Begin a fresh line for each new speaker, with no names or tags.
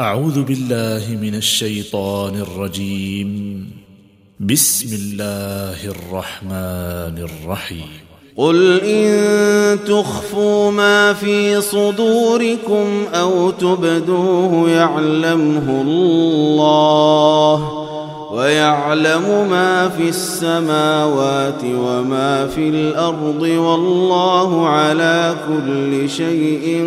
أعوذ بالله من الشيطان الرجيم. بسم الله الرحمن الرحيم.
قل إن تخفوا ما في صدوركم أو تبدوه يعلمه الله ويعلم ما في السماوات وما في الأرض والله على كل شيء